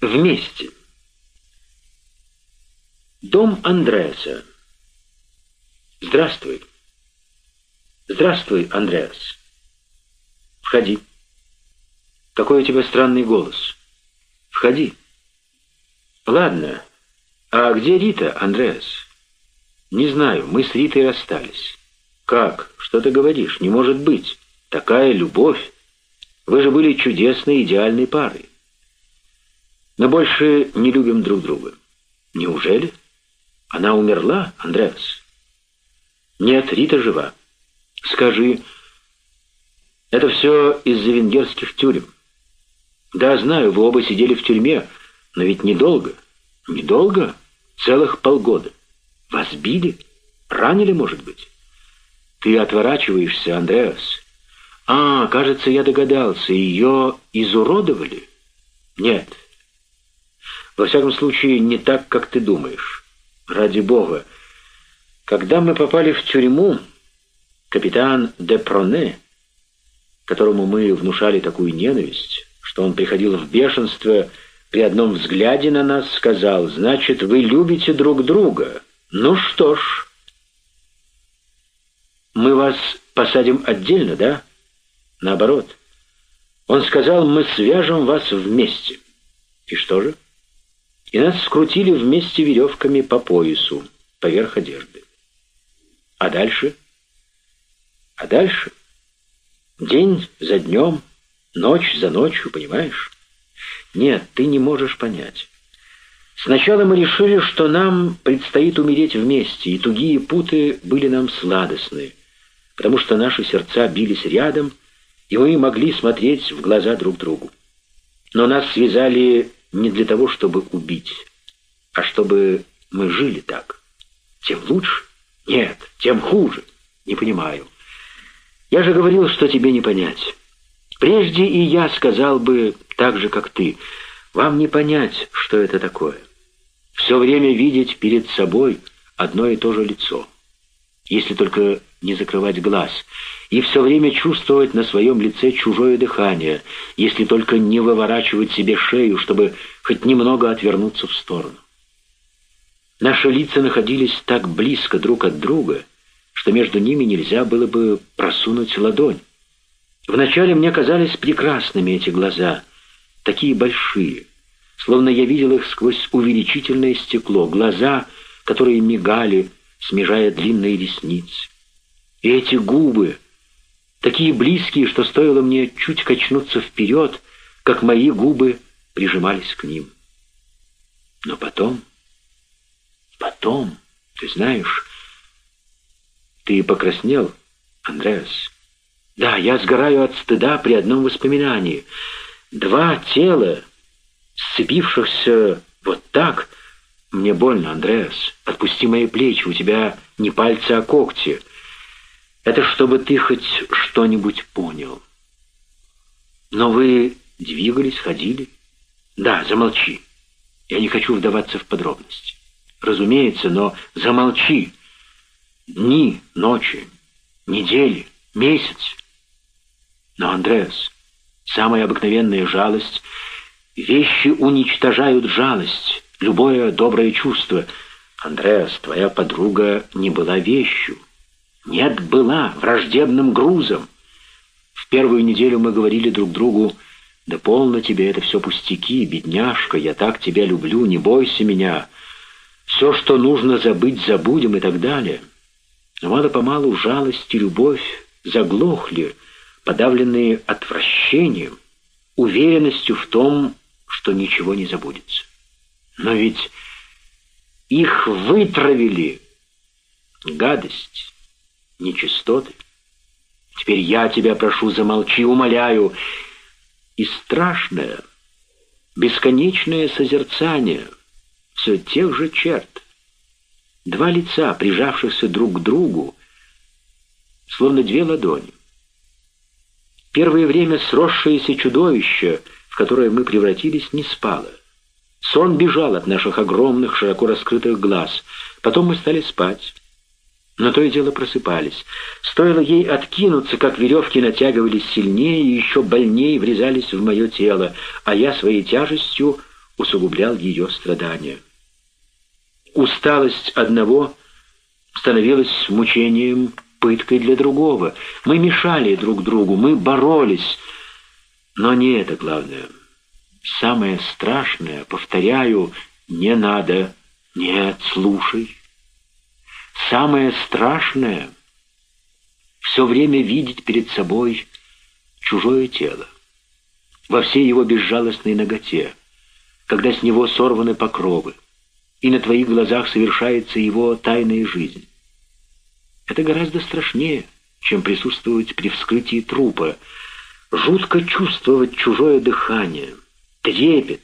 Вместе. Дом Андреаса. Здравствуй. Здравствуй, Андреас. Входи. Какой у тебя странный голос. Входи. Ладно. А где Рита, Андреас? Не знаю, мы с Ритой расстались. Как? Что ты говоришь? Не может быть. Такая любовь. Вы же были чудесной, идеальной парой. Мы больше не любим друг друга. Неужели? Она умерла, Андреас? Нет, Рита жива. Скажи, это все из-за венгерских тюрем. Да, знаю, вы оба сидели в тюрьме, но ведь недолго. Недолго? Целых полгода. Вас били? Ранили, может быть? Ты отворачиваешься, Андреас. А, кажется, я догадался, ее изуродовали? Нет. Во всяком случае, не так, как ты думаешь. Ради бога. Когда мы попали в тюрьму, капитан де Проне, которому мы внушали такую ненависть, что он приходил в бешенство при одном взгляде на нас, сказал, «Значит, вы любите друг друга. Ну что ж, мы вас посадим отдельно, да? Наоборот. Он сказал, мы свяжем вас вместе. И что же? И нас скрутили вместе веревками по поясу, поверх одежды. А дальше? А дальше? День за днем, ночь за ночью, понимаешь? Нет, ты не можешь понять. Сначала мы решили, что нам предстоит умереть вместе, и тугие путы были нам сладостны потому что наши сердца бились рядом, и мы могли смотреть в глаза друг другу. Но нас связали не для того, чтобы убить, а чтобы мы жили так. Тем лучше? Нет, тем хуже. Не понимаю. Я же говорил, что тебе не понять. Прежде и я сказал бы так же, как ты. Вам не понять, что это такое. Все время видеть перед собой одно и то же лицо. Если только не закрывать глаз, и все время чувствовать на своем лице чужое дыхание, если только не выворачивать себе шею, чтобы хоть немного отвернуться в сторону. Наши лица находились так близко друг от друга, что между ними нельзя было бы просунуть ладонь. Вначале мне казались прекрасными эти глаза, такие большие, словно я видел их сквозь увеличительное стекло, глаза, которые мигали, смежая длинные ресницы. И эти губы, такие близкие, что стоило мне чуть качнуться вперед, как мои губы прижимались к ним. Но потом, потом, ты знаешь, ты покраснел, Андреас. Да, я сгораю от стыда при одном воспоминании. Два тела, сцепившихся вот так, мне больно, Андреас. Отпусти мои плечи, у тебя не пальцы, а когти. Это чтобы ты хоть что-нибудь понял. Но вы двигались, ходили? Да, замолчи. Я не хочу вдаваться в подробности. Разумеется, но замолчи. Дни, ночи, недели, месяц. Но, Андреас, самая обыкновенная жалость... Вещи уничтожают жалость, любое доброе чувство. Андреас, твоя подруга не была вещью. Нет, была враждебным грузом. В первую неделю мы говорили друг другу, «Да полно тебе, это все пустяки, бедняжка, я так тебя люблю, не бойся меня. Все, что нужно забыть, забудем» и так далее. Но мало-помалу жалость и любовь заглохли, подавленные отвращением, уверенностью в том, что ничего не забудется. Но ведь их вытравили. Гадость нечистоты. Теперь я тебя прошу, замолчи, умоляю. И страшное, бесконечное созерцание все тех же черт. Два лица, прижавшихся друг к другу, словно две ладони. Первое время сросшееся чудовище, в которое мы превратились, не спало. Сон бежал от наших огромных, широко раскрытых глаз. Потом мы стали спать но то и дело просыпались. Стоило ей откинуться, как веревки натягивались сильнее и еще больнее врезались в мое тело, а я своей тяжестью усугублял ее страдания. Усталость одного становилась мучением, пыткой для другого. Мы мешали друг другу, мы боролись. Но не это главное. Самое страшное, повторяю, не надо, нет, слушай. Самое страшное — все время видеть перед собой чужое тело во всей его безжалостной ноготе, когда с него сорваны покровы, и на твоих глазах совершается его тайная жизнь. Это гораздо страшнее, чем присутствовать при вскрытии трупа, жутко чувствовать чужое дыхание, трепет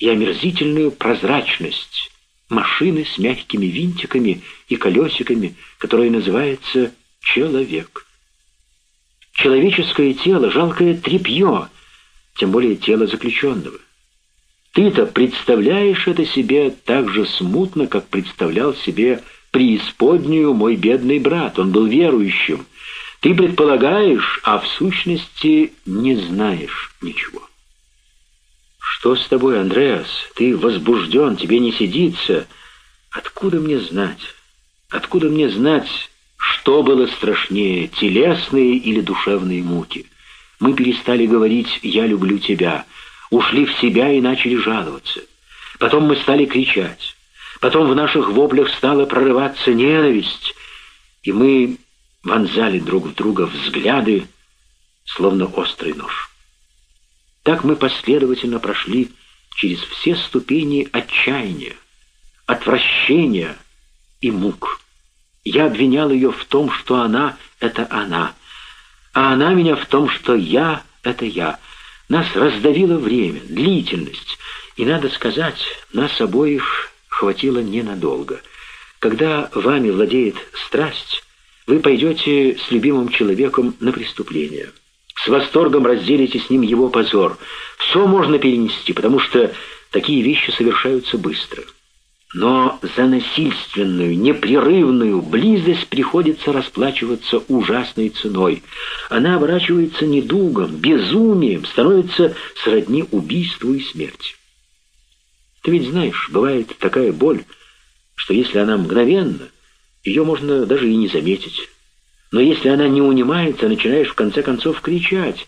и омерзительную прозрачность машины с мягкими винтиками и колесиками, которая называется человек. Человеческое тело — жалкое тряпье, тем более тело заключенного. Ты-то представляешь это себе так же смутно, как представлял себе преисподнюю мой бедный брат. Он был верующим. Ты предполагаешь, а в сущности не знаешь ничего. «Что с тобой, Андреас? Ты возбужден, тебе не сидится. Откуда мне знать? Откуда мне знать, что было страшнее, телесные или душевные муки? Мы перестали говорить «я люблю тебя», ушли в себя и начали жаловаться. Потом мы стали кричать. Потом в наших воплях стала прорываться ненависть, и мы вонзали друг в друга взгляды, словно острый нож. Так мы последовательно прошли через все ступени отчаяния, отвращения и мук. Я обвинял ее в том, что она — это она, а она меня в том, что я — это я. Нас раздавило время, длительность, и, надо сказать, нас обоих хватило ненадолго. Когда вами владеет страсть, вы пойдете с любимым человеком на преступление — с восторгом разделите с ним его позор. Все можно перенести, потому что такие вещи совершаются быстро. Но за насильственную, непрерывную близость приходится расплачиваться ужасной ценой. Она оборачивается недугом, безумием, становится сродни убийству и смерти. Ты ведь знаешь, бывает такая боль, что если она мгновенна, ее можно даже и не заметить. Но если она не унимается, начинаешь в конце концов кричать.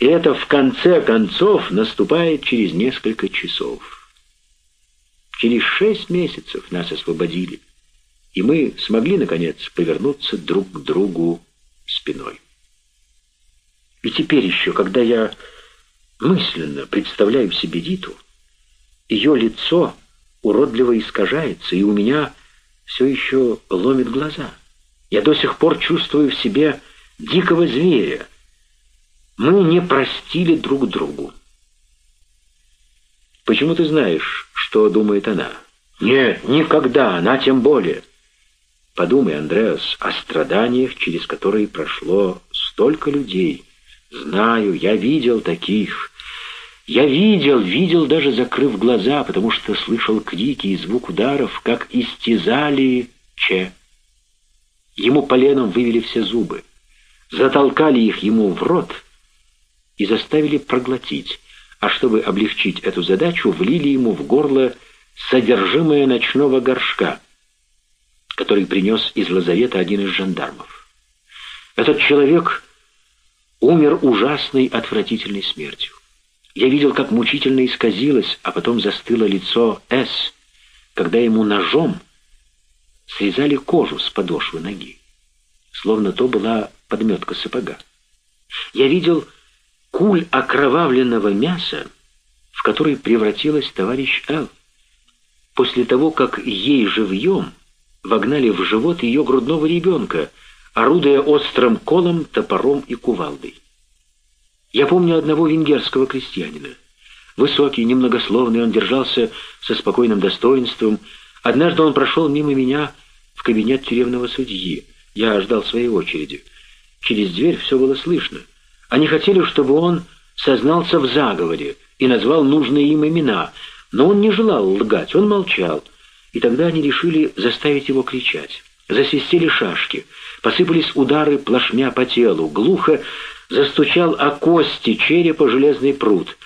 И это в конце концов наступает через несколько часов. Через шесть месяцев нас освободили, и мы смогли, наконец, повернуться друг к другу спиной. И теперь еще, когда я мысленно представляю себе Риту, ее лицо уродливо искажается, и у меня все еще ломит глаза — я до сих пор чувствую в себе дикого зверя. Мы не простили друг другу. Почему ты знаешь, что думает она? Нет, никогда, она тем более. Подумай, Андреас, о страданиях, через которые прошло столько людей. Знаю, я видел таких. Я видел, видел, даже закрыв глаза, потому что слышал крики и звук ударов, как истязали Че. Ему поленом вывели все зубы, затолкали их ему в рот и заставили проглотить, а чтобы облегчить эту задачу, влили ему в горло содержимое ночного горшка, который принес из лазарета один из жандармов. Этот человек умер ужасной, отвратительной смертью. Я видел, как мучительно исказилось, а потом застыло лицо С, когда ему ножом срезали кожу с подошвы ноги, словно то была подметка сапога. Я видел куль окровавленного мяса, в который превратилась товарищ Эл. После того, как ей живьем вогнали в живот ее грудного ребенка, орудуя острым колом, топором и кувалдой. Я помню одного венгерского крестьянина. Высокий, немногословный, он держался со спокойным достоинством, Однажды он прошел мимо меня в кабинет тюремного судьи. Я ждал своей очереди. Через дверь все было слышно. Они хотели, чтобы он сознался в заговоре и назвал нужные им имена, но он не желал лгать, он молчал. И тогда они решили заставить его кричать. Засвистели шашки, посыпались удары плашмя по телу, глухо застучал о кости черепа железный пруд.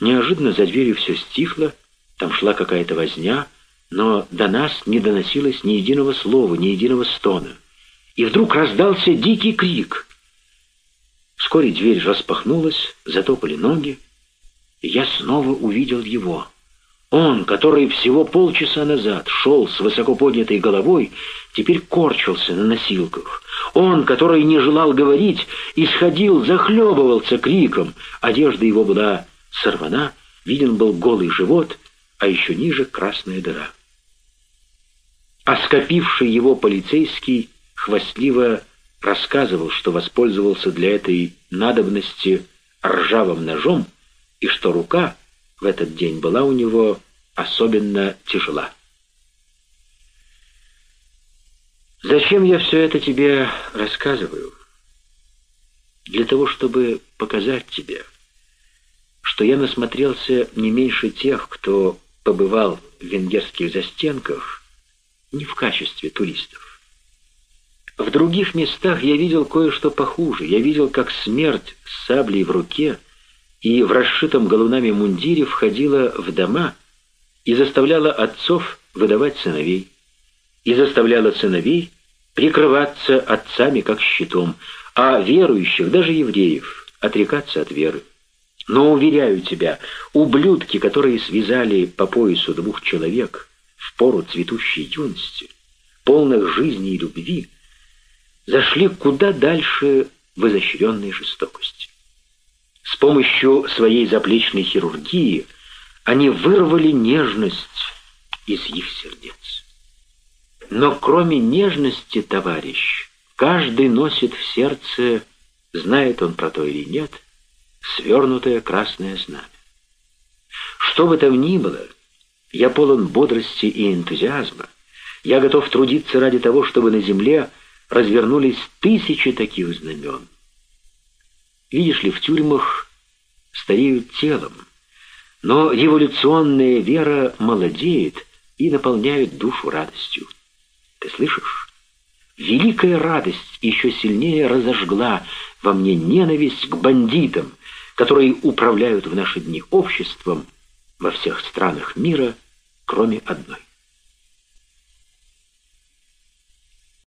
Неожиданно за дверью все стихло, там шла какая-то возня, но до нас не доносилось ни единого слова, ни единого стона. И вдруг раздался дикий крик. Вскоре дверь распахнулась, затопали ноги, и я снова увидел его. Он, который всего полчаса назад шел с высоко поднятой головой, теперь корчился на носилках. Он, который не желал говорить, исходил, захлебывался криком. Одежда его была сорвана, виден был голый живот, а еще ниже красная дыра. А скопивший его полицейский хвастливо рассказывал, что воспользовался для этой надобности ржавым ножом, и что рука в этот день была у него особенно тяжела. Зачем я все это тебе рассказываю? Для того, чтобы показать тебе, что я насмотрелся не меньше тех, кто побывал в венгерских застенках, не в качестве туристов. В других местах я видел кое-что похуже. Я видел, как смерть с саблей в руке и в расшитом галунами мундире входила в дома и заставляла отцов выдавать сыновей, и заставляла сыновей прикрываться отцами как щитом, а верующих, даже евреев, отрекаться от веры. Но, уверяю тебя, ублюдки, которые связали по поясу двух человек в пору цветущей юности, полных жизни и любви, зашли куда дальше в изощренной жестокости. С помощью своей заплечной хирургии они вырвали нежность из их сердец. Но кроме нежности, товарищ, каждый носит в сердце, знает он про то или нет, свернутое красное знамя. Что бы там ни было, я полон бодрости и энтузиазма. Я готов трудиться ради того, чтобы на земле развернулись тысячи таких знамен. Видишь ли, в тюрьмах стареют телом, но революционная вера молодеет и наполняет душу радостью. Ты слышишь? Великая радость еще сильнее разожгла во мне ненависть к бандитам, которые управляют в наши дни обществом во всех странах мира, кроме одной.